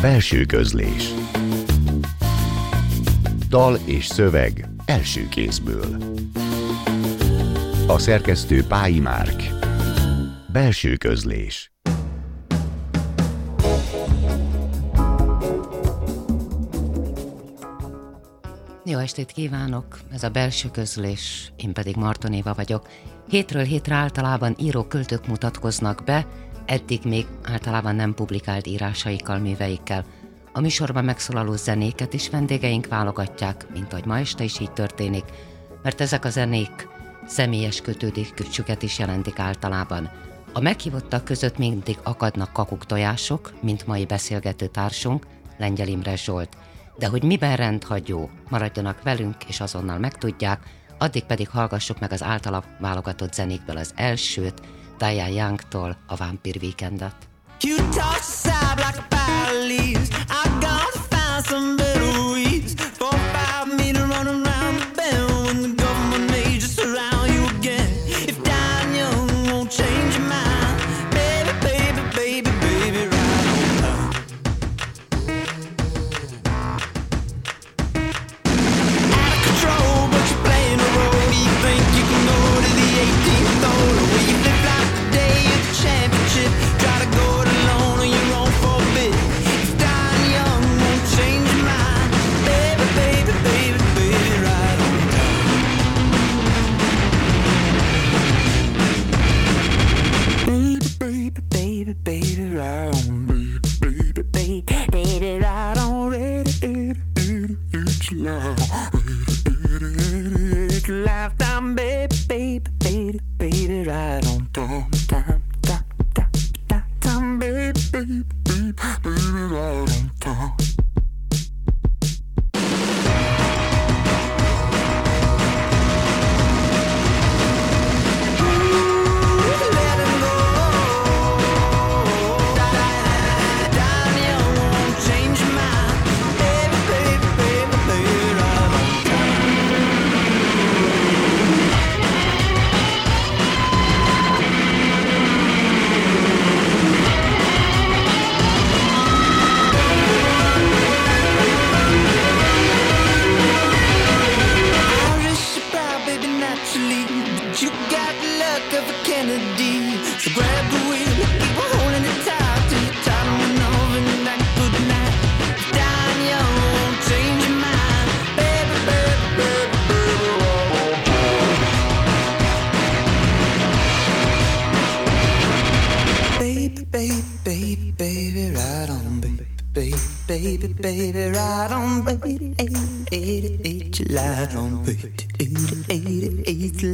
Belső közlés Dal és szöveg első kézből A szerkesztő Pályi Márk Belső közlés Jó estét kívánok! Ez a belső közlés, én pedig Marton vagyok. Hétről hétre általában író-költők mutatkoznak be, eddig még általában nem publikált írásaikkal, műveikkel. A műsorban megszólaló zenéket is vendégeink válogatják, mint ahogy ma este is így történik, mert ezek a zenék személyes kötődésüket is jelentik általában. A meghívottak között mindig akadnak kakuk tojások, mint mai beszélgető társunk, Lengyel Imre Zsolt. De hogy miben rendhagyó, maradjanak velünk, és azonnal megtudják, addig pedig hallgassuk meg az általa válogatott zenékből az elsőt, Diane Young-tól a Vampir Weekendet. You touch like a leaves. I gotta find some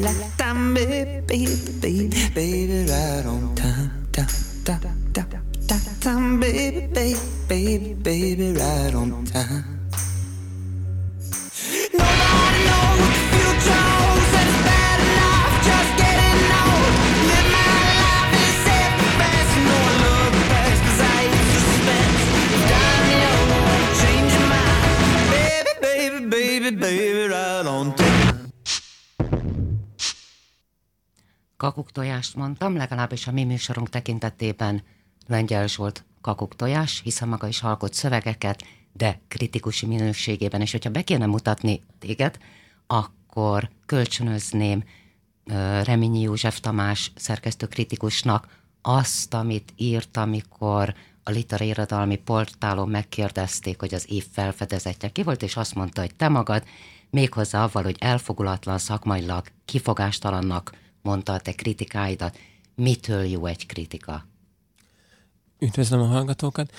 like I may, baby. Tojást mondtam, legalábbis a mi műsorunk tekintetében. Lengyel Zsolt kakuk tojás, hiszen maga is alkot szövegeket, de kritikusi minőségében, és hogyha be kéne mutatni téged, akkor kölcsönözném Reményi József Tamás szerkesztő kritikusnak azt, amit írt, amikor a literai irodalmi portálon megkérdezték, hogy az év felfedezetje ki volt, és azt mondta, hogy te magad, méghozzá avval, hogy elfogulatlan szakmailag, kifogástalannak mondta a te kritikáidat. Mitől jó egy kritika? Üdvözlöm a hallgatókat.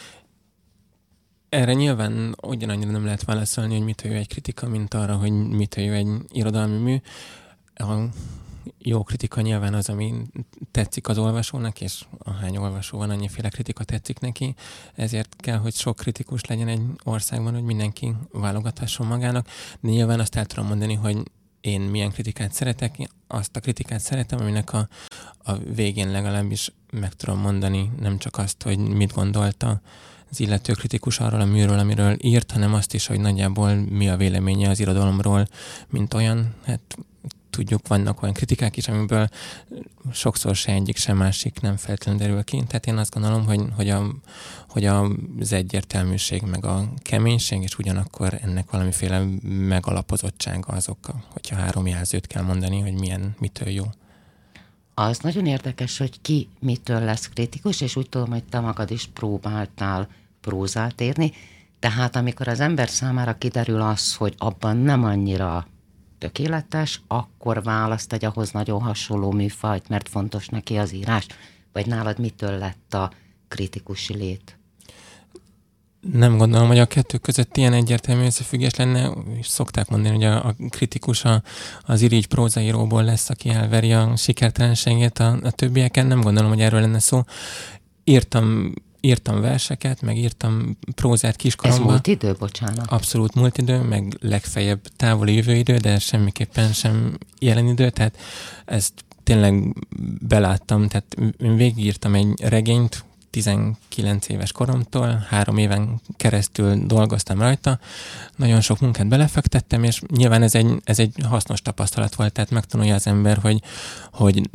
Erre nyilván ugyanannyira nem lehet válaszolni, hogy mitől jó egy kritika, mint arra, hogy mitől jó egy irodalmi mű. A jó kritika nyilván az, ami tetszik az olvasónak, és ahány olvasó van, annyiféle kritika tetszik neki. Ezért kell, hogy sok kritikus legyen egy országban, hogy mindenki válogathasson magának. De nyilván azt el tudom mondani, hogy én milyen kritikát szeretek, azt a kritikát szeretem, aminek a, a végén legalábbis meg tudom mondani nem csak azt, hogy mit gondolta az illető kritikus arról a műről, amiről írt, hanem azt is, hogy nagyjából mi a véleménye az irodalomról, mint olyan. Hát tudjuk, vannak olyan kritikák is, amiből sokszor se egyik, se másik nem feltétlenül derül ki. Tehát én azt gondolom, hogy, hogy, a, hogy az egyértelműség, meg a keménység, és ugyanakkor ennek valamiféle megalapozottsága azok, hogyha három jelzőt kell mondani, hogy milyen, mitől jó. Az nagyon érdekes, hogy ki mitől lesz kritikus, és úgy tudom, hogy te magad is próbáltál prózát érni. Tehát amikor az ember számára kiderül az, hogy abban nem annyira tökéletes, akkor választ egy ahhoz nagyon hasonló műfajt, mert fontos neki az írás? Vagy nálad mitől lett a kritikusi lét? Nem gondolom, hogy a kettő között ilyen egyértelmű összefüggés lenne. Szokták mondani, hogy a, a kritikus a, az irigy prózaíróból lesz, aki elveri a sikertelenségét a, a többieken. Nem gondolom, hogy erről lenne szó. Írtam írtam verseket, meg írtam prózát kiskoromban. Ez múlt idő, bocsánat? Abszolút múlt idő, meg legfeljebb távoli jövőidő, de semmiképpen sem jelen idő, tehát ezt tényleg beláttam, tehát én végigírtam egy regényt, 19 éves koromtól, három éven keresztül dolgoztam rajta, nagyon sok munkát belefektettem, és nyilván ez egy, ez egy hasznos tapasztalat volt, tehát megtanulja az ember, hogy, hogy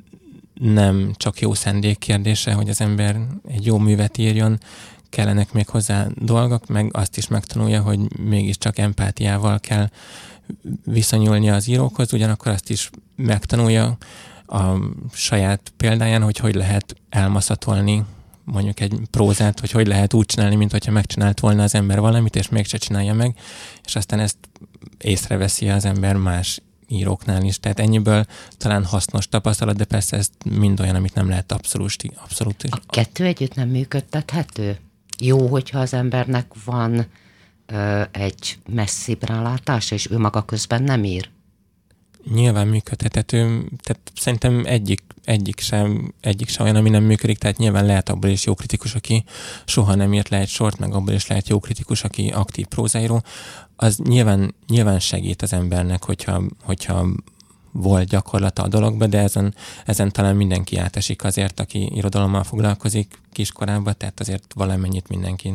nem csak jó szendék kérdése, hogy az ember egy jó művet írjon, kellenek még hozzá dolgok, meg azt is megtanulja, hogy mégiscsak empátiával kell viszonyulni az írókhoz, ugyanakkor azt is megtanulja a saját példáján, hogy hogy lehet elmaszatolni mondjuk egy prózát, hogy hogy lehet úgy csinálni, mint hogyha megcsinált volna az ember valamit, és mégse csinálja meg, és aztán ezt észreveszi az ember más íróknál is. Tehát ennyiből talán hasznos tapasztalat, de persze ez mind olyan, amit nem lehet abszolút. abszolút a kettő együtt nem működtethető? Jó, hogyha az embernek van ö, egy messzibb rálátása, és ő maga közben nem ír? Nyilván működhető, tehát szerintem egyik, egyik, sem, egyik sem olyan, ami nem működik, tehát nyilván lehet abból is jó kritikus, aki soha nem írt le egy sort, meg abból is lehet jó kritikus, aki aktív prózáíró az nyilván, nyilván segít az embernek, hogyha, hogyha volt gyakorlata a dologba, de ezen, ezen talán mindenki átesik azért, aki irodalommal foglalkozik kiskorában, tehát azért valamennyit mindenki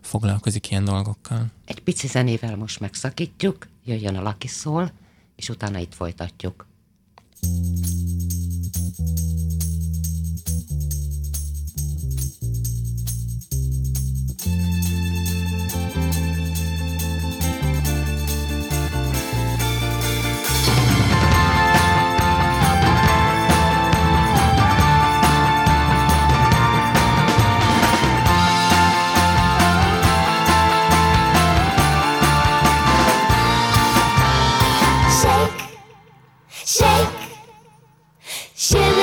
foglalkozik ilyen dolgokkal. Egy pici zenével most megszakítjuk, jöjjön a szól, és utána itt folytatjuk. Thank siebie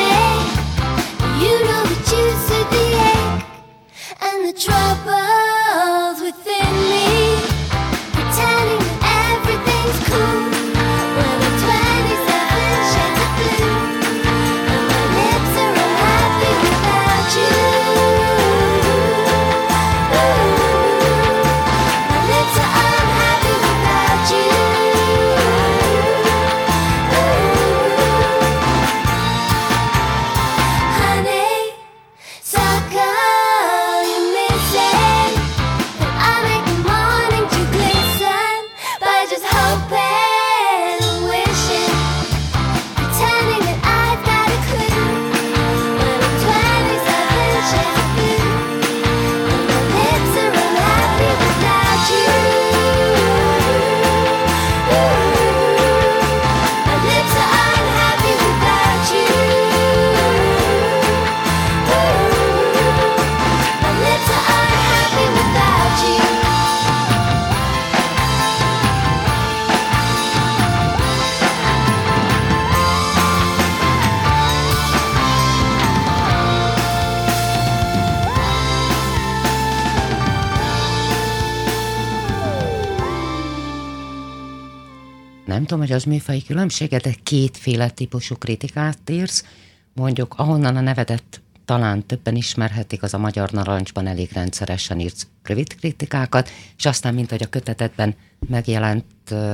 tudom, hogy az műfai különbsége, de kétféle típusú kritikát írsz. Mondjuk, ahonnan a nevedet talán többen ismerhetik, az a Magyar Narancsban elég rendszeresen írt rövid kritikákat, és aztán, mint hogy a kötetedben megjelent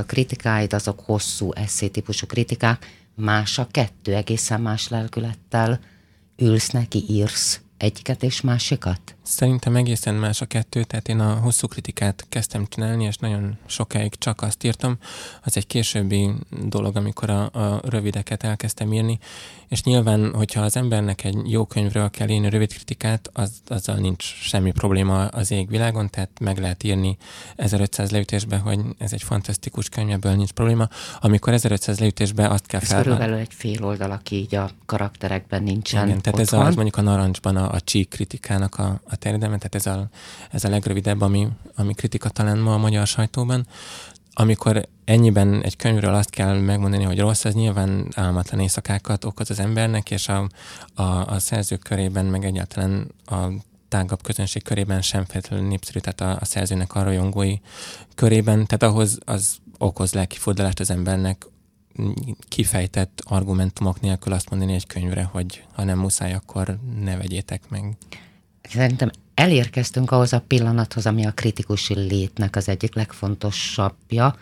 kritikáid, azok hosszú eszé típusú kritikák, más a kettő, egészen más lelkülettel ülsz neki, írsz egyiket és másikat? Szerintem egészen más a kettő, tehát én a hosszú kritikát kezdtem csinálni, és nagyon sokáig csak azt írtam. Az egy későbbi dolog, amikor a, a rövideket elkezdtem írni, és nyilván, hogyha az embernek egy jó könyvről kell írni rövid kritikát, az, azzal nincs semmi probléma az égvilágon, tehát meg lehet írni 1500 leütésbe, hogy ez egy fantasztikus könyv, ebből nincs probléma. Amikor 1500 leütésbe azt kell fel... körülbelül egy fél oldal, aki így a karakterekben nincsen Igen, tehát otthon. ez a, az mondjuk a narancsban a, a csík kritikának a, a terjedelme, tehát ez a, ez a legrövidebb, ami, ami kritika talán ma a magyar sajtóban amikor ennyiben egy könyvről azt kell megmondani, hogy rossz, az nyilván álmatlan éjszakákat okoz az embernek, és a, a, a szerzők körében, meg egyáltalán a tágabb közönség körében sem feltétlenül népszerű, tehát a, a szerzőnek a rajongói körében, tehát ahhoz az okoz lelkifordulást az embernek, kifejtett argumentumok nélkül azt mondani egy könyvre, hogy ha nem muszáj, akkor ne vegyétek meg. Szerintem elérkeztünk ahhoz a pillanathoz, ami a kritikusi létnek az egyik legfontosabbja,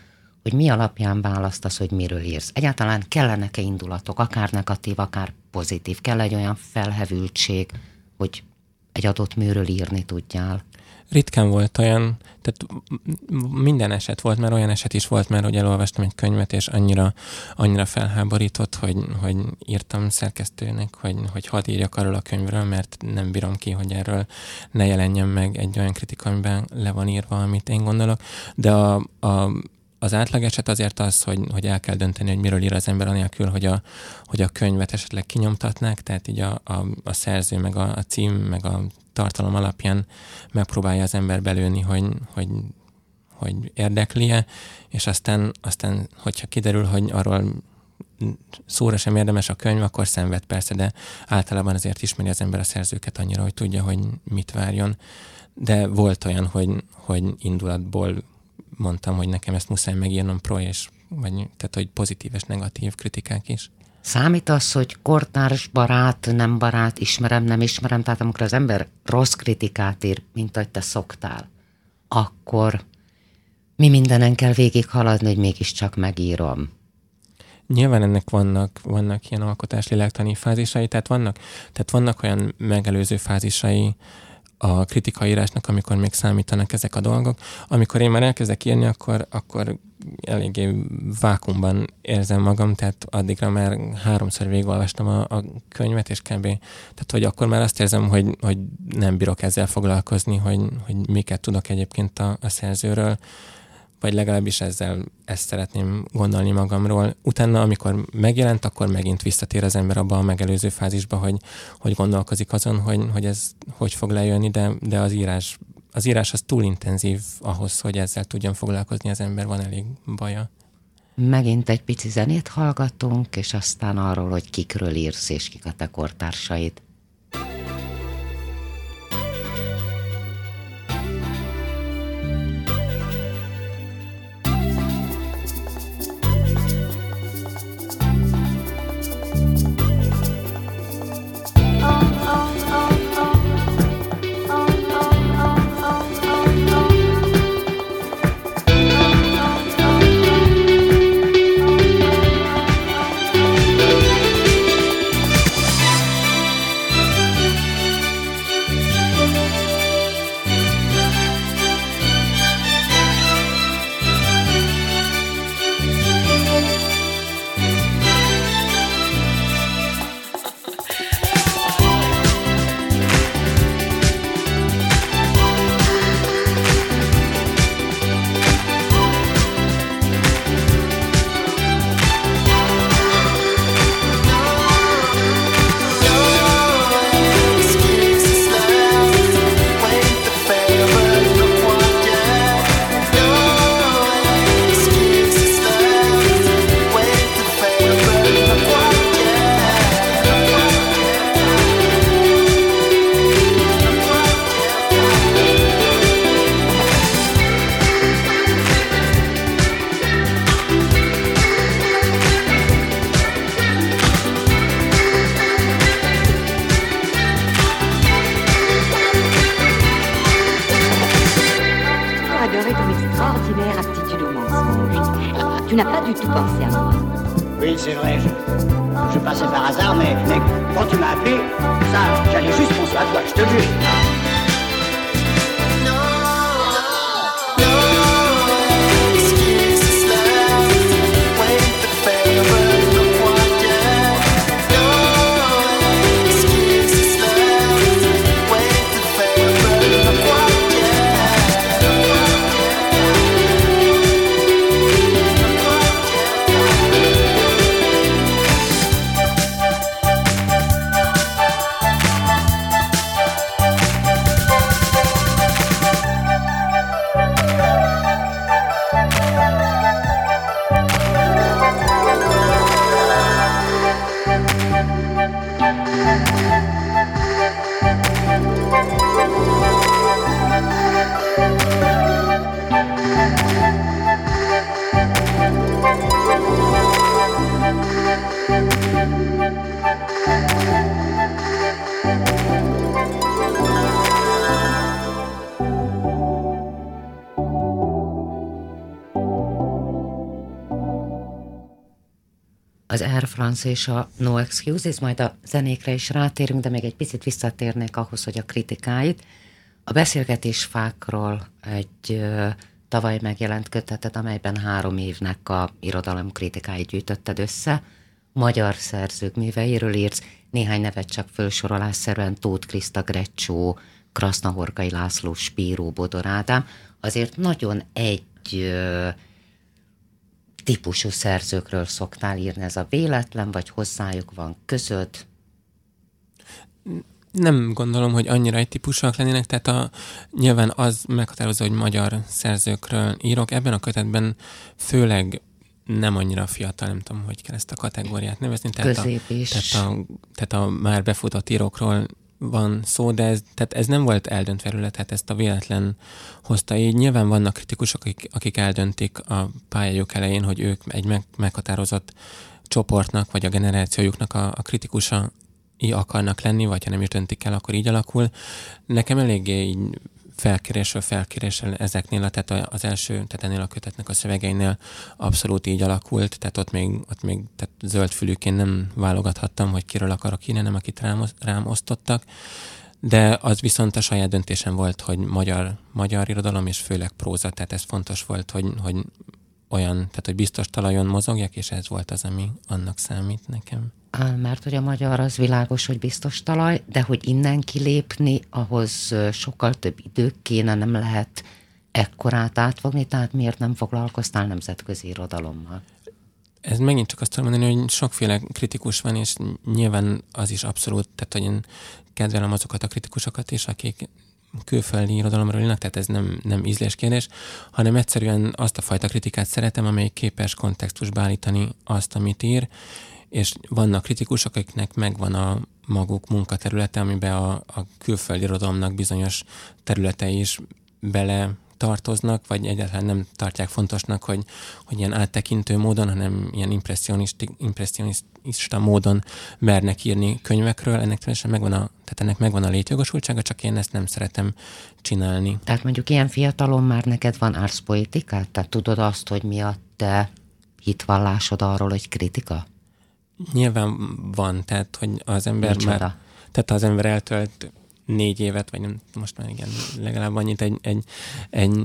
hogy mi alapján választasz, hogy miről írsz. Egyáltalán kellenek-e indulatok, akár negatív, akár pozitív? Kell egy olyan felhevültség, hogy egy adott műről írni tudjál? Ritkán volt olyan, tehát minden eset volt, mert olyan eset is volt már, hogy elolvastam egy könyvet, és annyira, annyira felháborított, hogy, hogy írtam szerkesztőnek, hogy, hogy hadd írjak arról a könyvről, mert nem bírom ki, hogy erről ne jelenjen meg egy olyan kritika, amiben le van írva, amit én gondolok. De a, a az átlag eset azért az, hogy, hogy el kell dönteni, hogy miről ír az ember, anélkül, hogy a, hogy a könyvet esetleg kinyomtatnák, tehát így a, a, a szerző, meg a, a cím, meg a tartalom alapján megpróbálja az ember belőni, hogy, hogy, hogy érdekli-e, és aztán, aztán, hogyha kiderül, hogy arról szóra sem érdemes a könyv, akkor szenved persze, de általában azért ismeri az ember a szerzőket annyira, hogy tudja, hogy mit várjon. De volt olyan, hogy, hogy indulatból mondtam, hogy nekem ezt muszáj megírnom pro, és vagy, tehát, hogy pozitív és negatív kritikák is. Számít az, hogy kortárs barát, nem barát, ismerem, nem ismerem, tehát amikor az ember rossz kritikát ír, mint ahogy te szoktál, akkor mi mindenen kell végig haladni, hogy mégiscsak megírom. Nyilván ennek vannak, vannak ilyen alkotás lélektani fázisai, tehát vannak, tehát vannak olyan megelőző fázisai a kritikaírásnak, amikor még számítanak ezek a dolgok. Amikor én már elkezdek írni, akkor, akkor eléggé vákumban érzem magam, tehát addigra már háromszor végigolvastam a, a könyvet, és kb. Tehát, hogy akkor már azt érzem, hogy, hogy nem bírok ezzel foglalkozni, hogy, hogy miket tudok egyébként a, a szerzőről, vagy legalábbis ezzel ezt szeretném gondolni magamról. Utána, amikor megjelent, akkor megint visszatér az ember abba a megelőző fázisba, hogy, hogy gondolkozik azon, hogy, hogy ez hogy fog lejönni, de, de az írás az írás az túl intenzív ahhoz, hogy ezzel tudjon foglalkozni az ember, van elég baja. Megint egy pici zenét hallgatunk, és aztán arról, hogy kikről írsz, és kik a te kortársaid. Az Air France és a No Excuses, majd a zenékre is rátérünk, de még egy picit visszatérnék ahhoz, hogy a kritikáit. A beszélgetés fákról egy ö, tavaly megjelent kötetet, amelyben három évnek a irodalom kritikáit gyűjtötted össze. Magyar szerzők műveiről írsz, néhány nevet csak fölsorolásszerűen Tóth Kriszta Grecsó, Krasznahorkai László, Spíró, Bodor Ádám. Azért nagyon egy ö, típusú szerzőkről szoktál írni, ez a véletlen, vagy hozzájuk van közöd? Nem gondolom, hogy annyira egy típusúak lennének, tehát a, nyilván az meghatározó, hogy magyar szerzőkről írok. Ebben a kötetben főleg nem annyira fiatal, nem tudom, hogy kell ezt a kategóriát nevezni. Tehát Középis. A, tehát, a, tehát a már befutott írókról van szó, de ez, tehát ez nem volt eldöntve előle, tehát ezt a véletlen hozta így. Nyilván vannak kritikusok, akik, akik eldöntik a pályájuk elején, hogy ők egy meg, meghatározott csoportnak, vagy a generációjuknak a, a kritikusa akarnak lenni, vagy ha nem is döntik el, akkor így alakul. Nekem eléggé így felkérésről felkérésről ezeknél, tehát az első, tehát ennél a kötetnek a szövegeinél abszolút így alakult, tehát ott még, ott még tehát zöld fülűként nem válogathattam, hogy kiről akarok írni, nem akit rám, rám osztottak, de az viszont a saját döntésem volt, hogy magyar, magyar irodalom, és főleg próza, tehát ez fontos volt, hogy, hogy olyan, tehát hogy biztos talajon mozogjak, és ez volt az, ami annak számít nekem mert hogy a magyar az világos, hogy biztos talaj, de hogy innen kilépni, ahhoz sokkal több idő kéne, nem lehet ekkorát átfogni, tehát miért nem foglalkoztál nemzetközi irodalommal? Ez megint csak azt tudom mondani, hogy sokféle kritikus van, és nyilván az is abszolút, tehát hogy én kedvelem azokat a kritikusokat is, akik külföldi irodalomról írnak, tehát ez nem, nem ízléskérdés, hanem egyszerűen azt a fajta kritikát szeretem, amely képes kontextusba állítani azt, amit ír, és vannak kritikusok, akiknek megvan a maguk munkaterülete, amiben a, a külföldi irodalomnak bizonyos területei is bele tartoznak, vagy egyáltalán nem tartják fontosnak, hogy, hogy ilyen áttekintő módon, hanem ilyen impressionista módon mernek írni könyvekről. Ennek teljesen megvan a, tehát ennek megvan a létjogosultsága, csak én ezt nem szeretem csinálni. Tehát mondjuk ilyen fiatalon már neked van árszpoetikát? Tehát tudod azt, hogy mi a te hitvallásod arról, hogy kritika? Nyilván van, tehát hogy az ember Micsoda? már, tehát az ember eltölt négy évet, vagy nem, most már igen, legalább annyit egy, egy, egy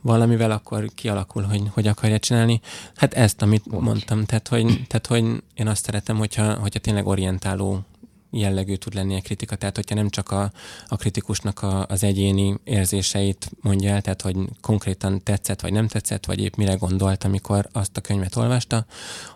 valamivel, akkor kialakul, hogy hogy akarja csinálni. Hát ezt, amit Úgy. mondtam, tehát hogy, tehát hogy én azt szeretem, hogyha, hogyha tényleg orientáló jellegű tud lenni a kritika, tehát hogyha nem csak a, a kritikusnak a, az egyéni érzéseit mondja el, tehát hogy konkrétan tetszett vagy nem tetszett, vagy épp mire gondolt, amikor azt a könyvet olvasta,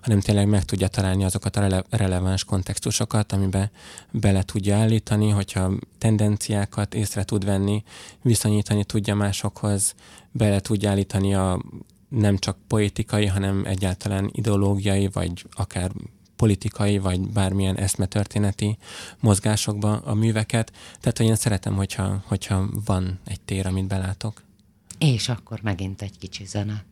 hanem tényleg meg tudja találni azokat a rele, releváns kontextusokat, amiben bele tudja állítani, hogyha tendenciákat észre tud venni, viszonyítani tudja másokhoz, bele tudja állítani a nem csak poétikai, hanem egyáltalán ideológiai, vagy akár politikai vagy bármilyen eszmetörténeti mozgásokba a műveket. Tehát, hogy én szeretem, hogyha, hogyha van egy tér, amit belátok. És akkor megint egy kicsi zene.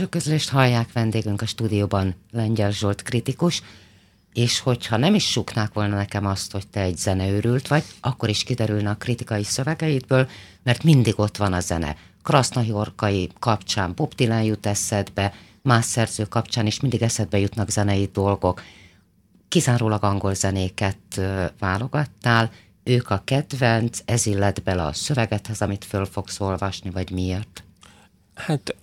Belső közlést hallják vendégünk a stúdióban Lengyel Zsolt kritikus, és hogyha nem is suknák volna nekem azt, hogy te egy zeneőrült vagy, akkor is kiderülne a kritikai szövegeidből, mert mindig ott van a zene. Krasznahorkai kapcsán Bob Dylan jut eszedbe, más szerző kapcsán is mindig eszedbe jutnak zenei dolgok. Kizárólag angol zenéket válogattál, ők a kedvenc, ez illet bele a szövegethez, amit föl fogsz olvasni, vagy miért? Hát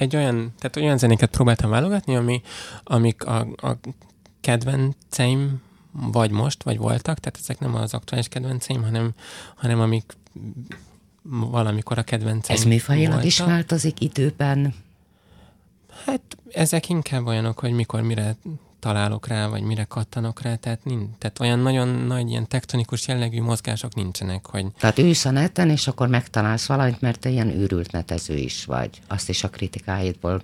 egy olyan, tehát olyan zenéket próbáltam válogatni, ami, amik a, a kedvenceim vagy most, vagy voltak, tehát ezek nem az aktuális kedvenceim, hanem, hanem amik valamikor a kedvenceim Ez mifajlag is változik időben? Hát ezek inkább olyanok, hogy mikor mire találok rá, vagy mire kattanok rá, tehát, nincs, tehát olyan nagyon nagy ilyen tektonikus jellegű mozgások nincsenek, hogy... Tehát ülsz a neten, és akkor megtalálsz valamit, mert te ilyen őrült netező is vagy. Azt is a kritikáidból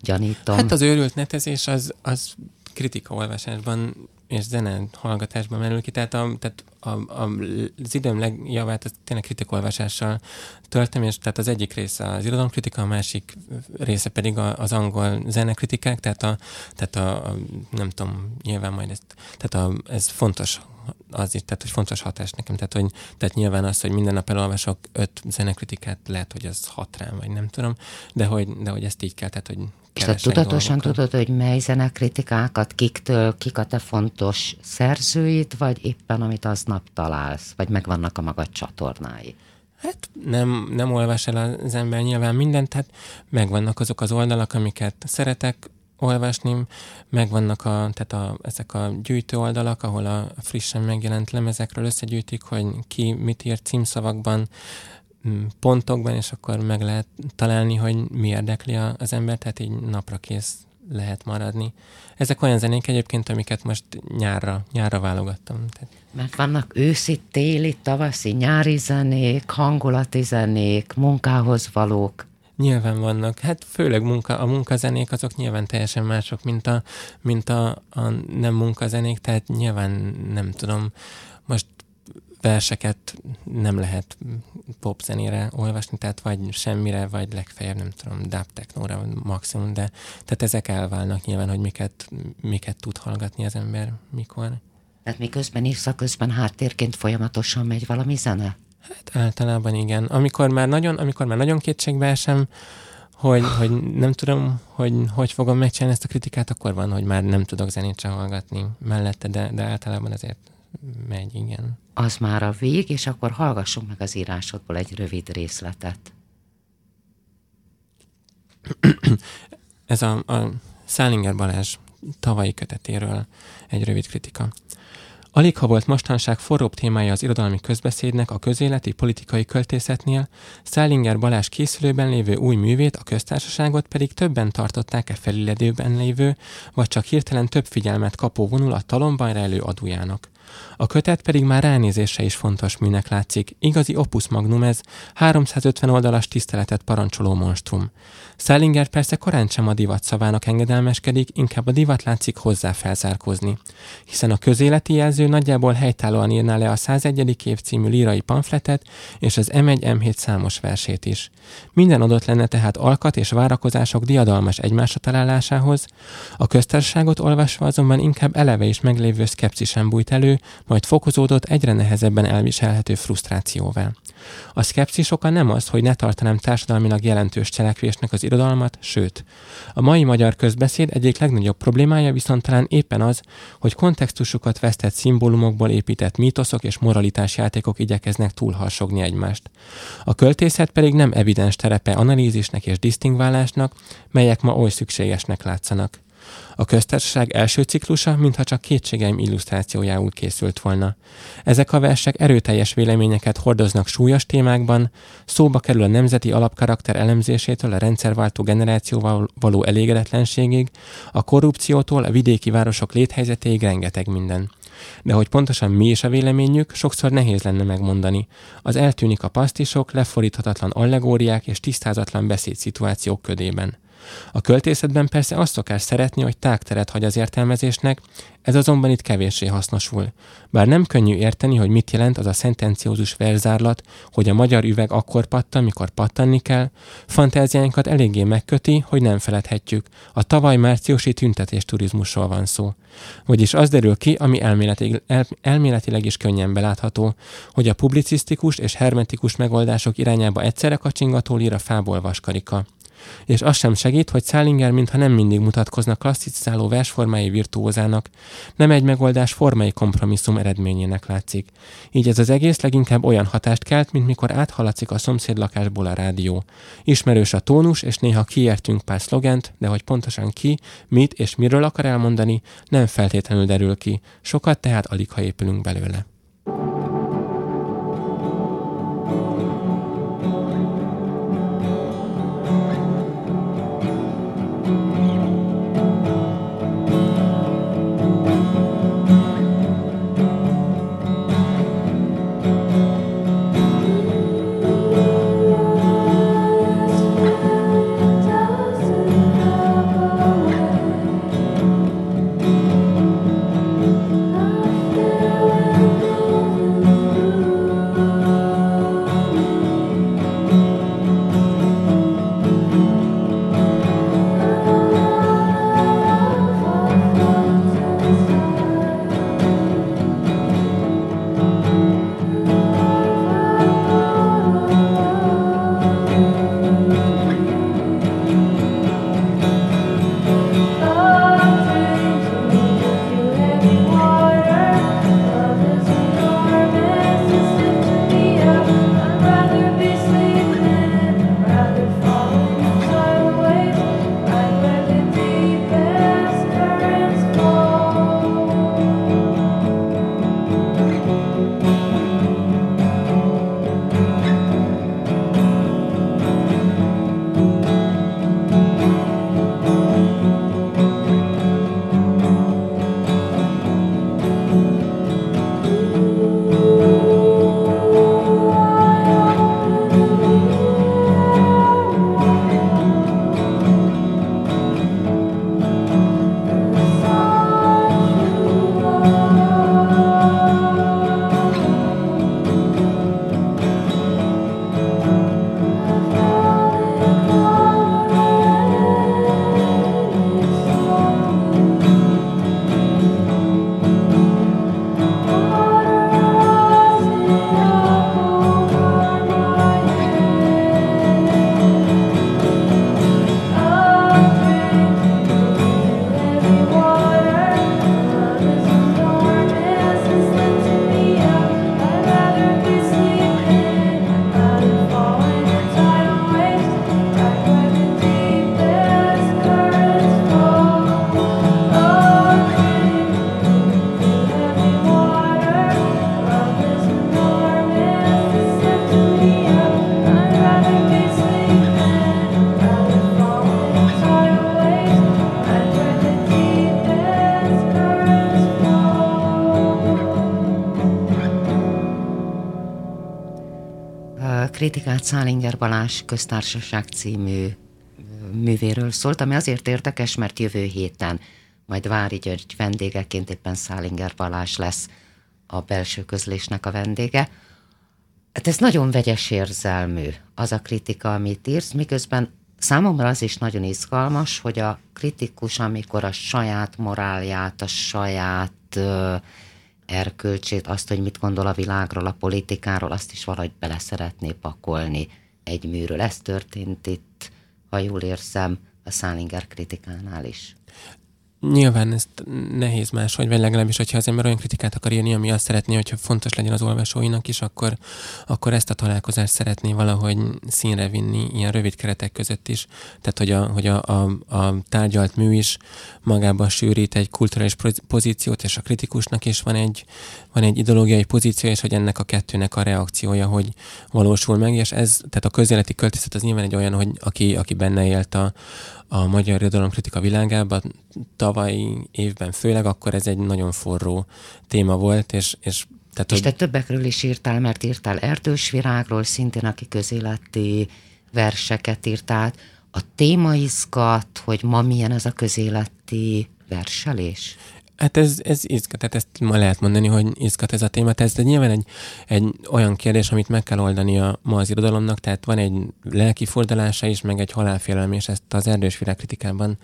gyanítom. Hát az őrült netezés az, az kritikaolvasásban és zene hallgatásban merül ki, tehát, a, tehát a, a, az időm legjavát az tényleg kritikolvasással töltem, és tehát az egyik része az irodalomkritika, a másik része pedig a, az angol zenekritikák, tehát, a, tehát a, a, nem tudom, nyilván majd ezt, tehát a, ez fontos az is, tehát hogy fontos hatás nekem, tehát, hogy, tehát nyilván az, hogy minden nap elolvasok öt zenekritikát, lehet, hogy az hat rám, vagy nem tudom, de hogy, de hogy ezt így kell, tehát, hogy és te tudatosan dolgokat. tudod, hogy mely zenekritikákat, kiktől, kik a te fontos szerzőid, vagy éppen amit aznap találsz, vagy megvannak a magad csatornái? Hát nem, nem olvas el az ember nyilván mindent, tehát megvannak azok az oldalak, amiket szeretek olvasni, megvannak a, tehát a, ezek a gyűjtő oldalak, ahol a frissen megjelent lemezekről összegyűjtik, hogy ki mit ír címszavakban, pontokban, és akkor meg lehet találni, hogy mi érdekli az ember, tehát így napra kész lehet maradni. Ezek olyan zenék egyébként, amiket most nyárra, nyárra válogattam. Mert vannak őszi, téli, tavaszi, nyári zenék, hangulati zenék, munkához valók. Nyilván vannak. Hát főleg munka, a munkazenék azok nyilván teljesen mások, mint a, mint a, a nem munkazenék, tehát nyilván nem tudom, most verseket nem lehet popzenére olvasni, tehát vagy semmire, vagy legfeljebb, nem tudom, dub technóra maximum, de tehát ezek elválnak nyilván, hogy miket, miket tud hallgatni az ember, mikor. Tehát miközben írsz, közben háttérként folyamatosan megy valami zene? Hát általában igen. Amikor már nagyon, amikor már nagyon kétségbe esem, hogy, hogy nem tudom, hogy hogy fogom megcsinálni ezt a kritikát, akkor van, hogy már nem tudok zenét sem hallgatni mellette, de, de általában azért megy, igen. Az már a vég, és akkor hallgassunk meg az írásodból egy rövid részletet. Ez a, a Szálinger Balázs tavalyi kötetéről egy rövid kritika. Alig ha volt mostanság forróbb témája az irodalmi közbeszédnek a közéleti politikai költészetnél, Szálinger Balázs készülőben lévő új művét, a köztársaságot pedig többen tartották-e felilledőben lévő, vagy csak hirtelen több figyelmet kapó vonul a talomban rejlő adójának. A kötet pedig már ránézésre is fontos műnek látszik. Igazi opus magnum ez, 350 oldalas tiszteletet parancsoló monstrum. Szellinger persze korán sem a divat szavának engedelmeskedik, inkább a divat látszik hozzá felzárkózni. Hiszen a közéleti jelző nagyjából helytállóan írná le a 101. év című lírai pamfletet és az M1-M7 számos versét is. Minden adott lenne tehát alkat és várakozások diadalmas egymásra találásához, a köztársaságot olvasva azonban inkább eleve is meglévő szkepszisen bújt elő, majd fokozódott egyre nehezebben elviselhető frusztrációval. A szkepszis oka nem az, hogy ne tartanám társadalmilag jelentős cselekvésnek az irodalmat, sőt. A mai magyar közbeszéd egyik legnagyobb problémája viszont talán éppen az, hogy kontextusukat vesztett szimbólumokból épített mítoszok és moralitás játékok igyekeznek túlharsogni egymást. A költészet pedig nem evidens terepe analízisnek és disztingválásnak, melyek ma oly szükségesnek látszanak. A köztársaság első ciklusa, mintha csak kétségeim illusztrációjául készült volna. Ezek a versek erőteljes véleményeket hordoznak súlyos témákban, szóba kerül a nemzeti alapkarakter elemzésétől a rendszerváltó generációval való elégedetlenségig, a korrupciótól a vidéki városok léthelyzetéig rengeteg minden. De hogy pontosan mi is a véleményük, sokszor nehéz lenne megmondani. Az eltűnik a pasztisok, lefordíthatatlan allegóriák és tisztázatlan beszédszituációk ködében. A költészetben persze azt szokás szeretni, hogy tágteret hagy az értelmezésnek, ez azonban itt kevéssé hasznosul. Bár nem könnyű érteni, hogy mit jelent az a szentenciózus verzárlat, hogy a magyar üveg akkor pattan, mikor pattanni kell, fantáziánkat eléggé megköti, hogy nem feledhetjük. A tavaly márciusi tüntetés turizmusról van szó. Vagyis az derül ki, ami elméletileg, el, elméletileg is könnyen belátható, hogy a publicisztikus és hermetikus megoldások irányába egyszerre kacsingató lír a fából vaskarika és az sem segít, hogy Szálinger mintha nem mindig mutatkoznak klasszicizáló versformái virtuózának, nem egy megoldás formai kompromisszum eredményének látszik. Így ez az egész leginkább olyan hatást kelt, mint mikor áthaladszik a szomszéd lakásból a rádió. Ismerős a tónus, és néha kiértünk pár szlogent, de hogy pontosan ki, mit és miről akar elmondani, nem feltétlenül derül ki. Sokat tehát alig ha épülünk belőle. Kritikát Szálinger Balázs köztársaság című művéről szólt, ami azért érdekes, mert jövő héten majd Vári György vendégeként éppen Szálinger Balázs lesz a belső közlésnek a vendége. Hát ez nagyon vegyes érzelmű, az a kritika, amit írsz, miközben számomra az is nagyon izgalmas, hogy a kritikus, amikor a saját morálját, a saját uh, erkölcsét, azt, hogy mit gondol a világról, a politikáról, azt is valahogy bele szeretné pakolni egy műről. Ez történt itt, ha jól érzem, a Szálinger kritikánál is. Nyilván ez nehéz máshogy, vagy legalábbis, hogyha az ember olyan kritikát akar írni, ami azt szeretné, hogyha fontos legyen az olvasóinak is, akkor, akkor ezt a találkozást szeretné valahogy színre vinni, ilyen rövid keretek között is. Tehát, hogy a, hogy a, a, a tárgyalt mű is magába sűrít egy kulturális pozíciót, és a kritikusnak is van egy, van egy ideológiai pozíció, és hogy ennek a kettőnek a reakciója, hogy valósul meg, és ez, tehát a közéleti költészet az nyilván egy olyan, hogy aki, aki benne élt a, a magyar kritika világában tavaly évben főleg, akkor ez egy nagyon forró téma volt, és, és tehát, és te többekről is írtál, mert írtál Erdős Virágról, szintén aki közéleti verseket írtál, a téma izgat, hogy ma milyen ez a közéleti verselés? Hát ez, ez izgat, tehát ezt ma lehet mondani, hogy izgat ez a téma. Ez de nyilván egy, egy olyan kérdés, amit meg kell oldani a, ma az irodalomnak, tehát van egy lelki fordulása is, meg egy halálfélelem, és ezt az erdős kritikában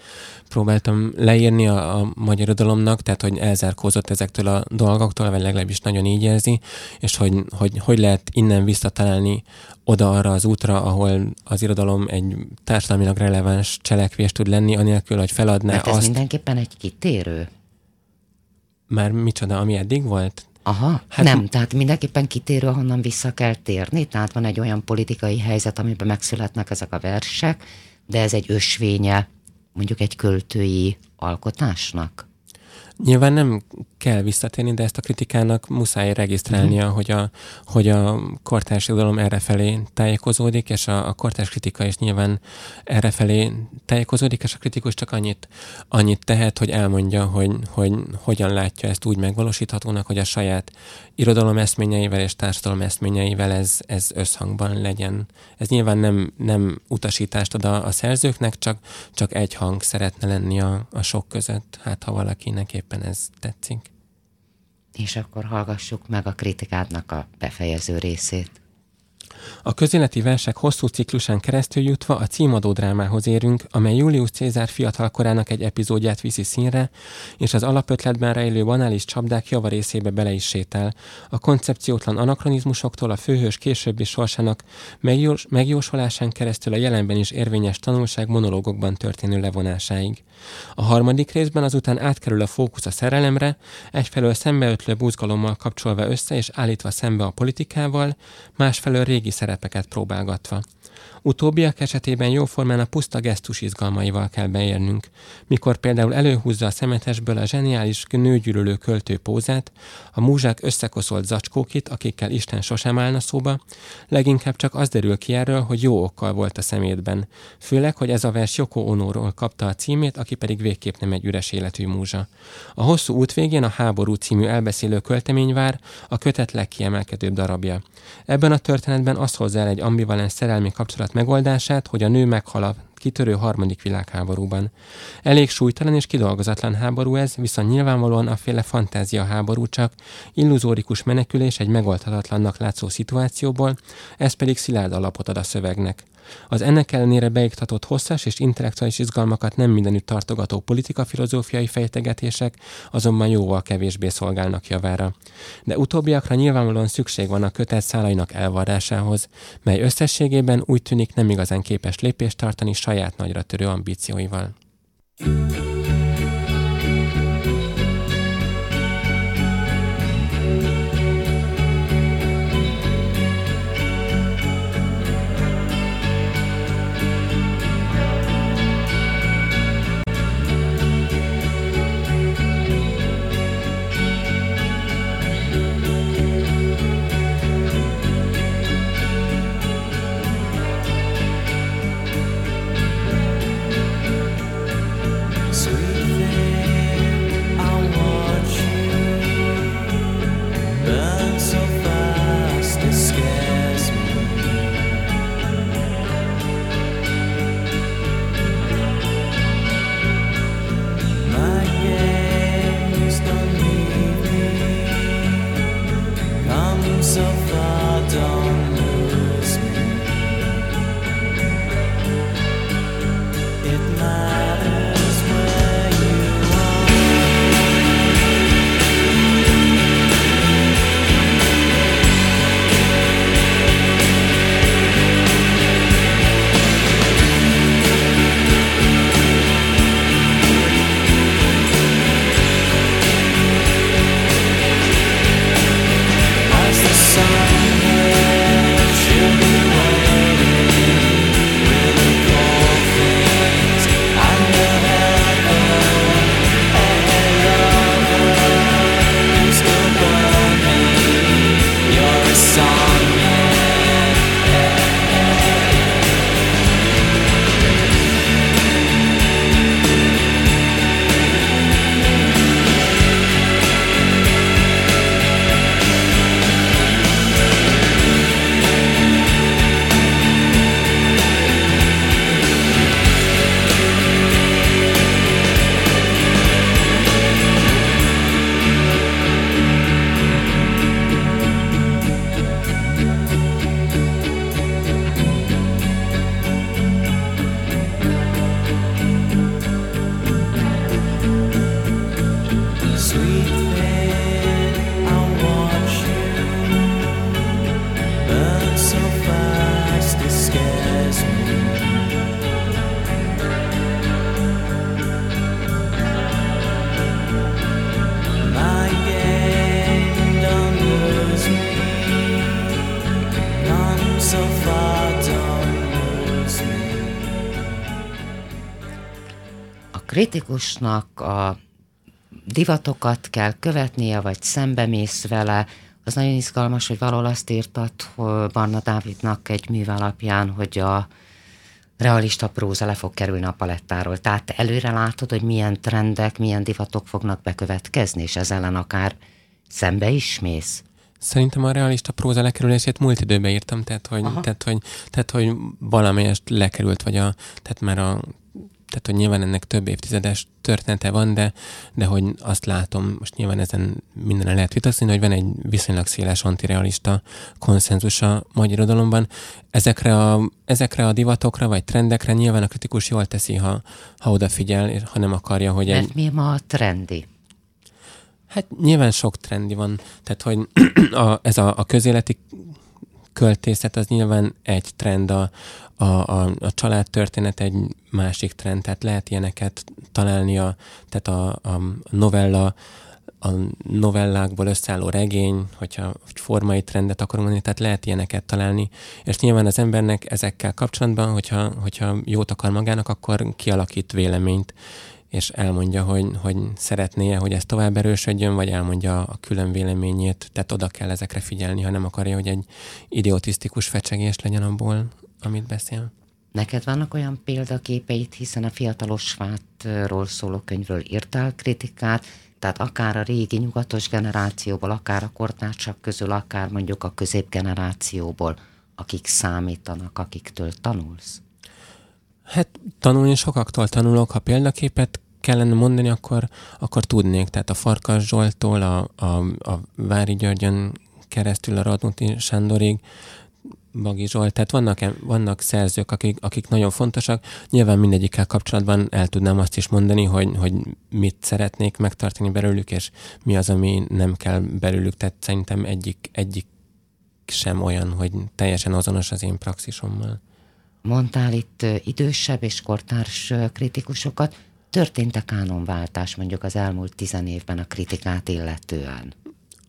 próbáltam leírni a, a magyar irodalomnak, tehát hogy elzárkózott ezektől a dolgoktól, vagy legalábbis nagyon így érzi, és hogy hogy, hogy lehet innen visszatalálni oda arra az útra, ahol az irodalom egy társadalmilag releváns cselekvés tud lenni, anélkül, hogy feladná Mert ez azt. mindenképpen egy kitérő. Már micsoda, ami eddig volt? Aha, Hát nem, m- tehát mindenképpen kitérő, ahonnan vissza kell térni, tehát van egy olyan politikai helyzet, amiben megszületnek ezek a versek, de ez egy ösvénye mondjuk egy költői alkotásnak. Nyilván nem kell visszatérni, de ezt a kritikának muszáj regisztrálnia, uh-huh. hogy, a, hogy a kortárs irodalom errefelé tájékozódik, és a, a kortárs kritika is nyilván errefelé tájékozódik, és a kritikus csak annyit, annyit tehet, hogy elmondja, hogy, hogy hogyan látja ezt úgy megvalósíthatónak, hogy a saját irodalom eszményeivel és társadalom eszményeivel ez, ez összhangban legyen. Ez nyilván nem, nem utasítást ad a, a szerzőknek, csak, csak egy hang szeretne lenni a, a sok között, hát ha valakinek éppen ez tetszik. És akkor hallgassuk meg a kritikádnak a befejező részét. A közéleti versek hosszú ciklusán keresztül jutva a címadó drámához érünk, amely Julius Cézár fiatalkorának egy epizódját viszi színre, és az alapötletben rejlő banális csapdák javarészébe bele is sétál. A koncepciótlan anakronizmusoktól a főhős későbbi sorsának megjós, megjósolásán keresztül a jelenben is érvényes tanulság monológokban történő levonásáig. A harmadik részben azután átkerül a fókusz a szerelemre, egyfelől szembeötlő buzgalommal kapcsolva össze és állítva szembe a politikával, másfelől régi szerepeket próbálgatva. Utóbbiak esetében jóformán a puszta gesztus izgalmaival kell beérnünk, mikor például előhúzza a szemetesből a zseniális nőgyűlölő költő pózát, a múzsák összekoszolt zacskókit, akikkel Isten sosem állna szóba, leginkább csak az derül ki erről, hogy jó okkal volt a szemétben. Főleg, hogy ez a vers Joko Onóról kapta a címét, aki pedig végképp nem egy üres életű múzsa. A hosszú út végén a Háború című elbeszélő költemény vár, a kötet legkiemelkedőbb darabja. Ebben a történetben az hozzá egy ambivalens szerelmi kapcsolat megoldását, hogy a nő meghal a kitörő harmadik világháborúban. Elég súlytalan és kidolgozatlan háború ez, viszont nyilvánvalóan a féle fantázia háború csak illuzórikus menekülés egy megoldhatatlannak látszó szituációból, ez pedig szilárd alapot ad a szövegnek. Az ennek ellenére beiktatott hosszas és intellektuális izgalmakat nem mindenütt tartogató politika-filozófiai fejtegetések azonban jóval kevésbé szolgálnak javára. De utóbbiakra nyilvánvalóan szükség van a kötet szálainak elvarrásához, mely összességében úgy tűnik nem igazán képes lépést tartani saját nagyra törő ambícióival. Kritikusnak a divatokat kell követnie, vagy szembemész vele, az nagyon izgalmas, hogy valahol azt írtad hogy Barna Dávidnak egy műve alapján, hogy a realista próza le fog kerülni a palettáról. Tehát te előre látod, hogy milyen trendek, milyen divatok fognak bekövetkezni, és ezzel ellen akár szembe is mész. Szerintem a realista próza lekerülését múlt időben írtam, tehát hogy, tehát, hogy, tehát, hogy valamelyest lekerült, vagy a, tehát már a tehát hogy nyilván ennek több évtizedes története van, de, de hogy azt látom, most nyilván ezen minden lehet vitaszni, hogy van egy viszonylag széles antirealista konszenzus a magyar irodalomban. Ezekre a, ezekre a divatokra vagy trendekre nyilván a kritikus jól teszi, ha, ha odafigyel, ha nem akarja, hogy Mert egy... mi ma a trendi? Hát nyilván sok trendi van, tehát hogy a, ez a, a közéleti költészet az nyilván egy trend, a, a, a, a családtörténet egy másik trend, tehát lehet ilyeneket találni, a, tehát a, a novella, a novellákból összeálló regény, hogyha formai trendet akarunk mondani, tehát lehet ilyeneket találni, és nyilván az embernek ezekkel kapcsolatban, hogyha, hogyha jót akar magának, akkor kialakít véleményt és elmondja, hogy, hogy szeretné hogy ez tovább erősödjön, vagy elmondja a külön véleményét, tehát oda kell ezekre figyelni, ha nem akarja, hogy egy idiotisztikus fecsegés legyen abból, amit beszél. Neked vannak olyan példaképeit, hiszen a fiatalos svátról szóló könyvről írtál kritikát, tehát akár a régi nyugatos generációból, akár a kortársak közül, akár mondjuk a középgenerációból, akik számítanak, akiktől tanulsz? Hát tanulni sokaktól tanulok, ha példaképet kellene mondani, akkor, akkor tudnék. Tehát a Farkas Zsoltól, a, a, a Vári Györgyön keresztül a Radnóti Sándorig, Bagi Zsolt, tehát vannak, vannak szerzők, akik, akik nagyon fontosak. Nyilván mindegyikkel kapcsolatban el tudnám azt is mondani, hogy, hogy mit szeretnék megtartani belőlük, és mi az, ami nem kell belőlük. Tehát szerintem egyik, egyik sem olyan, hogy teljesen azonos az én praxisommal mondtál itt idősebb és kortárs kritikusokat. Történt-e kánonváltás mondjuk az elmúlt tizen évben a kritikát illetően?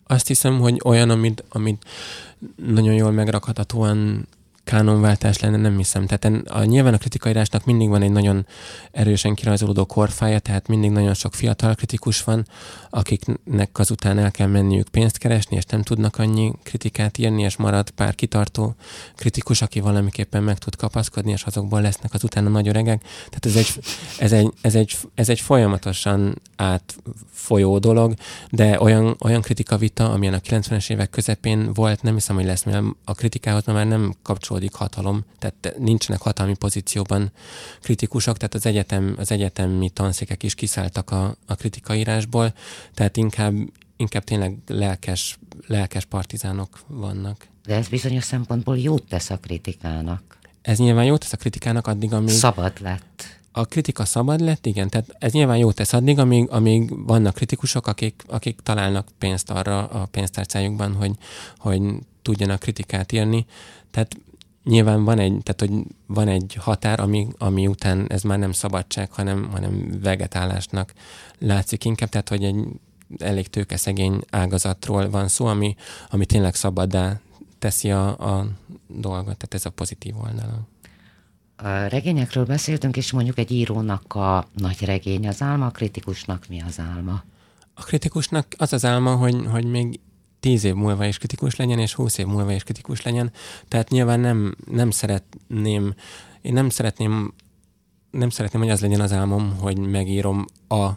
Azt hiszem, hogy olyan, amit, amit nagyon jól megrakhatóan kánonváltás lenne, nem hiszem. Tehát a, nyilván a kritikaírásnak mindig van egy nagyon erősen kirajzolódó korfája, tehát mindig nagyon sok fiatal kritikus van, akiknek azután el kell menniük pénzt keresni, és nem tudnak annyi kritikát írni, és marad pár kitartó kritikus, aki valamiképpen meg tud kapaszkodni, és azokból lesznek azután a nagy öregek. Tehát ez egy, ez egy, ez egy, ez egy folyamatosan átfolyó dolog, de olyan, olyan kritikavita, amilyen a 90-es évek közepén volt, nem hiszem, hogy lesz, mert a kritikához már nem kapcsolódik hatalom, tehát nincsenek hatalmi pozícióban kritikusok, tehát az, egyetem, az egyetemi tanszékek is kiszálltak a, a kritikaírásból, tehát inkább, inkább tényleg lelkes, lelkes partizánok vannak. De ez bizonyos szempontból jót tesz a kritikának. Ez nyilván jót tesz a kritikának addig, amíg... Szabad lett. A kritika szabad lett, igen, tehát ez nyilván jót tesz addig, amíg, amíg vannak kritikusok, akik, akik találnak pénzt arra a pénztárcájukban, hogy, hogy tudjanak kritikát írni. Tehát nyilván van egy, tehát, hogy van egy határ, ami, ami után ez már nem szabadság, hanem, hanem vegetálásnak látszik inkább, tehát hogy egy elég tőkeszegény ágazatról van szó, ami, ami tényleg szabaddá teszi a, a dolgot, tehát ez a pozitív oldala. A regényekről beszéltünk, és mondjuk egy írónak a nagy regény az álma, a kritikusnak mi az álma? A kritikusnak az az álma, hogy, hogy még tíz év múlva is kritikus legyen, és húsz év múlva is kritikus legyen. Tehát nyilván nem, nem szeretném, én nem szeretném, nem szeretném, hogy az legyen az álmom, hogy megírom a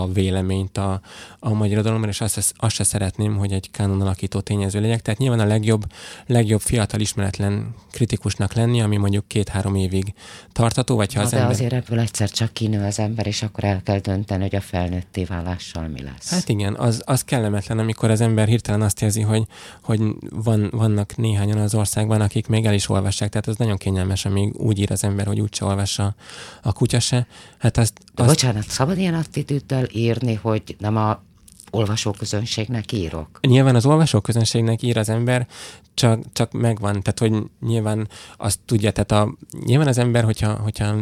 a véleményt a, a magyar irodalomra, és azt, azt se szeretném, hogy egy kánon alakító tényező legyek. Tehát nyilván a legjobb, legjobb fiatal ismeretlen kritikusnak lenni, ami mondjuk két-három évig tartató, vagy ha Na, az de ember... azért ebből egyszer csak kinő az ember, és akkor el kell dönteni, hogy a felnőtté válással mi lesz. Hát igen, az, az kellemetlen, amikor az ember hirtelen azt érzi, hogy, hogy van, vannak néhányan az országban, akik még el is olvassák, tehát az nagyon kényelmes, amíg úgy ír az ember, hogy úgyse olvassa a kutya se. Hát azt, de azt... bocsánat, szabad ilyen attitűddel kell írni, hogy nem a olvasóközönségnek írok? Nyilván az olvasóközönségnek ír az ember, csak, csak megvan, tehát hogy nyilván azt tudja, tehát a, nyilván az ember, hogyha, hogyha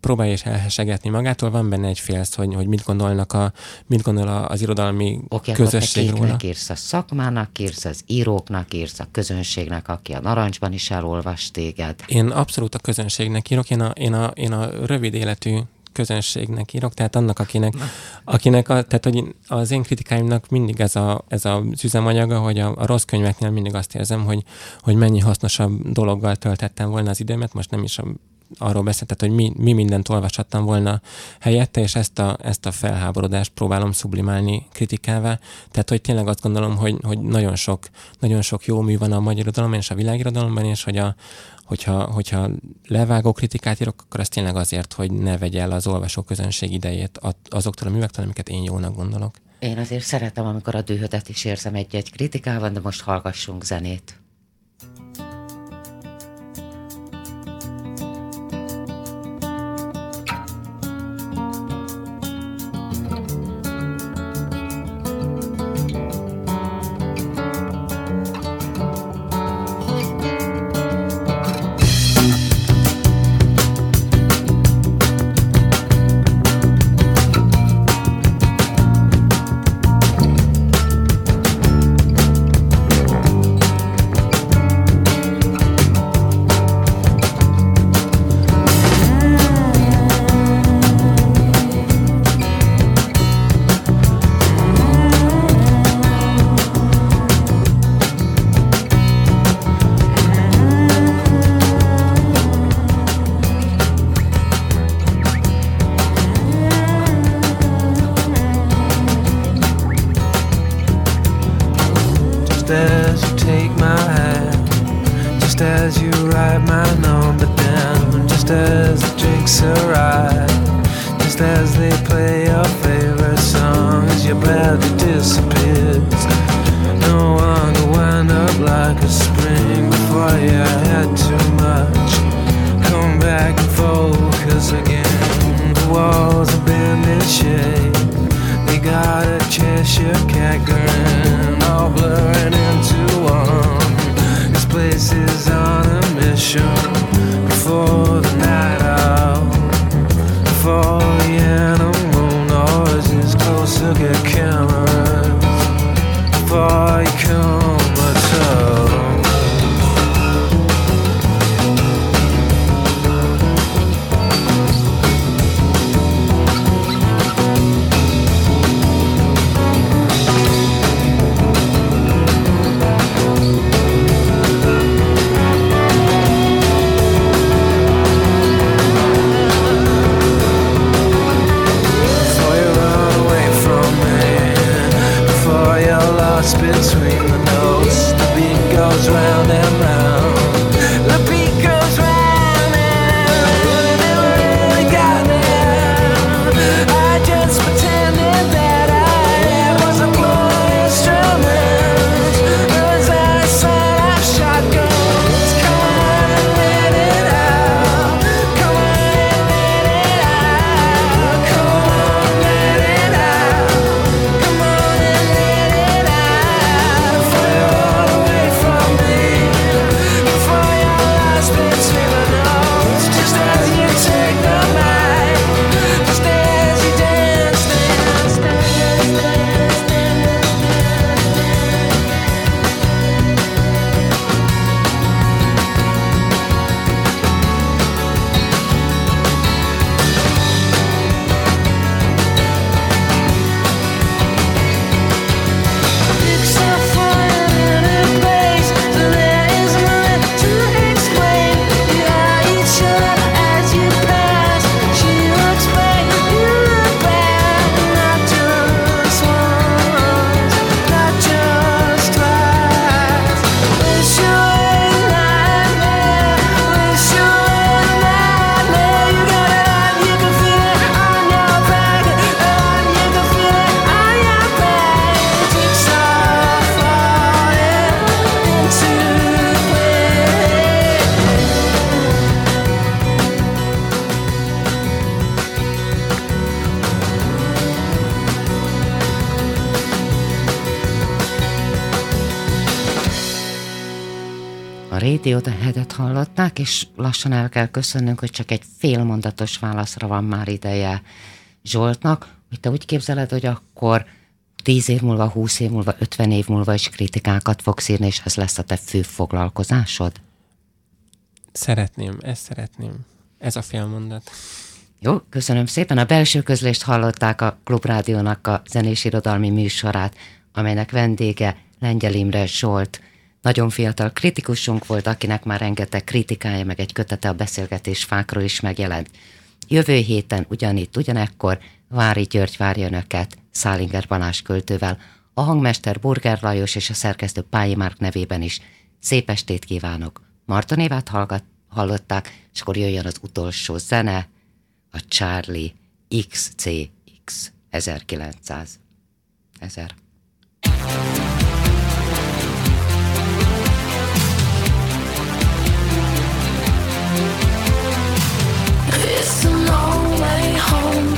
próbálja is elhesegetni magától, van benne egy félsz, hogy, hogy mit gondolnak a, mit gondol az irodalmi okay, közösség róla. írsz a szakmának, írsz az íróknak, írsz a közönségnek, aki a narancsban is elolvas téged. Én abszolút a közönségnek írok, én a, én a, én a rövid életű közönségnek írok, tehát annak, akinek, akinek a, tehát hogy az én kritikáimnak mindig ez, a, ez az üzemanyaga, hogy a, a rossz könyveknél mindig azt érzem, hogy, hogy mennyi hasznosabb dologgal töltettem volna az időmet, most nem is a arról beszéltet, hogy mi, mi mindent olvashattam volna helyette, és ezt a, ezt a felháborodást próbálom sublimálni kritikával. Tehát, hogy tényleg azt gondolom, hogy, hogy nagyon, sok, nagyon sok jó mű van a magyar irodalomban és a világirodalomban, és hogy a, hogyha, hogyha levágó kritikát írok, akkor ez tényleg azért, hogy ne vegye el az olvasó közönség idejét azoktól a művektől, amiket én jónak gondolok. Én azért szeretem, amikor a dühödet is érzem egy-egy kritikával, de most hallgassunk zenét. A hetet hallották, és lassan el kell köszönnünk, hogy csak egy félmondatos válaszra van már ideje Zsoltnak, hogy te úgy képzeled, hogy akkor tíz év múlva, húsz év múlva, ötven év múlva is kritikákat fogsz írni, és ez lesz a te fő foglalkozásod? Szeretném, ezt szeretném. Ez a félmondat. Jó, köszönöm szépen. A belső közlést hallották a Klubrádiónak a zenés irodalmi műsorát, amelynek vendége Lengyel Imre Zsolt. Nagyon fiatal kritikusunk volt, akinek már rengeteg kritikája, meg egy kötete a beszélgetés fákról is megjelent. Jövő héten ugyanitt, ugyanekkor Vári György várja önöket Szálinger Balázs költővel, a hangmester Burger Lajos és a szerkesztő Pályi Márk nevében is. Szép estét kívánok! Marta névát hallgat, hallották, és akkor jöjjön az utolsó zene, a Charlie XCX 1900. 1000. It's a long way home